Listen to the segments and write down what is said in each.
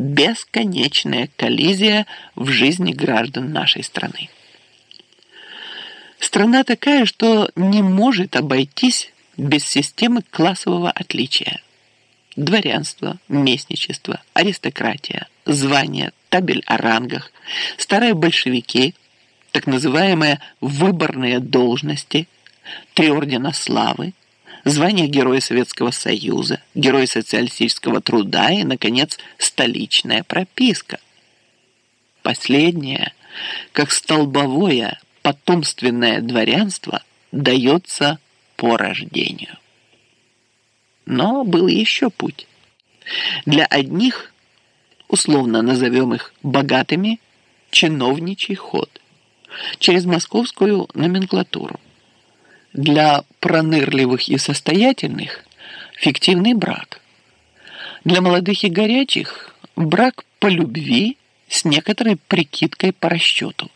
бесконечная коллизия в жизни граждан нашей страны. Страна такая, что не может обойтись без системы классового отличия. Дворянство, местничество, аристократия, звания, табель о рангах, старые большевики, так называемые выборные должности, три ордена славы, звание Героя Советского Союза, Герой социалистического труда и, наконец, столичная прописка. Последнее, как столбовое потомственное дворянство, дается по рождению. Но был еще путь. Для одних, условно назовем их богатыми, чиновничий ход через московскую номенклатуру для пронырливых и состоятельных – фиктивный брак. Для молодых и горячих – брак по любви с некоторой прикидкой по расчету.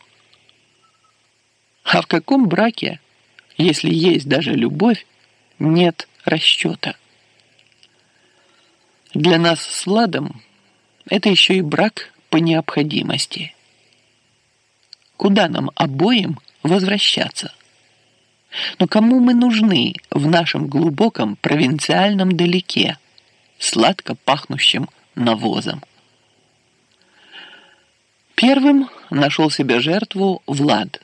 А в каком браке, если есть даже любовь, нет расчета? Для нас с Владом это еще и брак по необходимости. Куда нам обоим возвращаться? Но кому мы нужны в нашем глубоком провинциальном далеке, сладко пахнущем навозом? Первым нашел себе жертву Влад,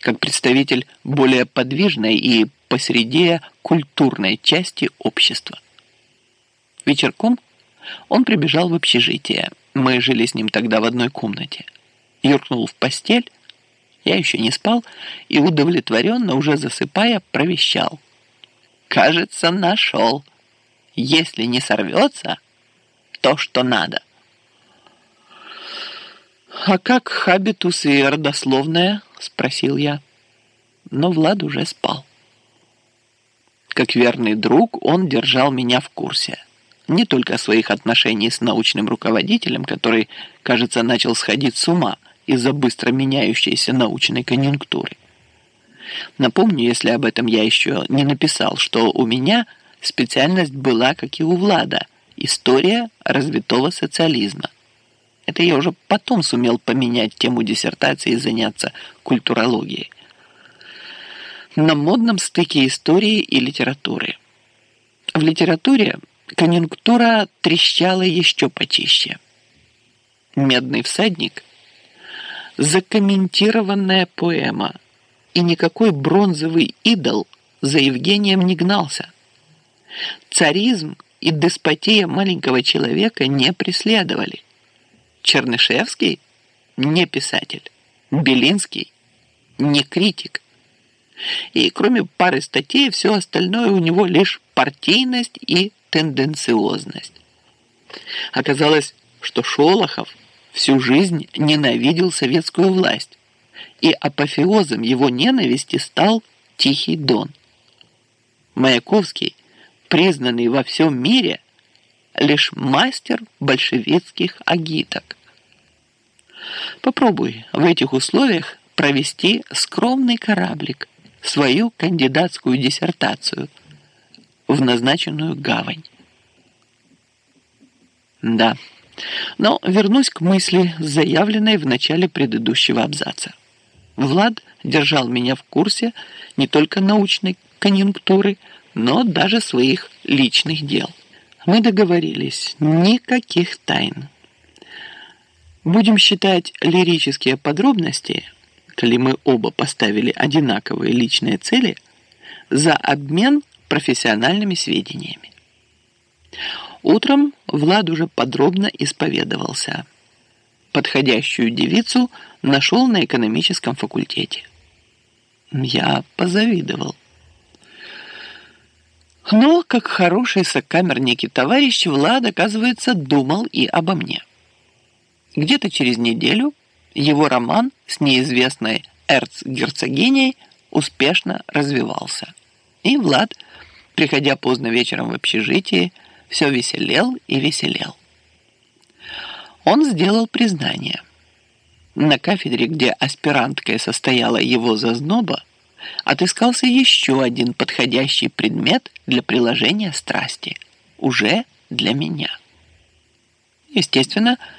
как представитель более подвижной и посреди культурной части общества. Вечерком он прибежал в общежитие. Мы жили с ним тогда в одной комнате. Юркнул в постель я еще не спал и удовлетворенно, уже засыпая, провещал. «Кажется, нашел. Если не сорвется, то, что надо». «А как хабитус и родословная?» – спросил я. Но Влад уже спал. Как верный друг, он держал меня в курсе. Не только своих отношений с научным руководителем, который, кажется, начал сходить с ума – из-за быстро меняющейся научной конъюнктуры. Напомню, если об этом я еще не написал, что у меня специальность была, как и у Влада, история развитого социализма. Это я уже потом сумел поменять тему диссертации и заняться культурологией. На модном стыке истории и литературы. В литературе конъюнктура трещала еще почище. «Медный всадник» закомментированная поэма, и никакой бронзовый идол за Евгением не гнался. Царизм и деспотия маленького человека не преследовали. Чернышевский – не писатель, Белинский – не критик. И кроме пары статей, все остальное у него лишь партийность и тенденциозность. Оказалось, что Шолохов – всю жизнь ненавидел советскую власть, и апофеозом его ненависти стал Тихий Дон. Маяковский, признанный во всем мире, лишь мастер большевистских агиток. Попробуй в этих условиях провести скромный кораблик, свою кандидатскую диссертацию в назначенную гавань. Да. Но вернусь к мысли, заявленной в начале предыдущего абзаца. Влад держал меня в курсе не только научной конъюнктуры, но даже своих личных дел. Мы договорились, никаких тайн. Будем считать лирические подробности, коли мы оба поставили одинаковые личные цели, за обмен профессиональными сведениями. Утром Влад уже подробно исповедовался. Подходящую девицу нашел на экономическом факультете. Я позавидовал. Но, как хороший сокамерник и товарищ, Влад, оказывается, думал и обо мне. Где-то через неделю его роман с неизвестной эрцгерцогиней успешно развивался. И Влад, приходя поздно вечером в общежитие, все веселел и веселел. Он сделал признание. На кафедре, где аспиранткой состояла его зазноба, отыскался еще один подходящий предмет для приложения страсти, уже для меня. Естественно,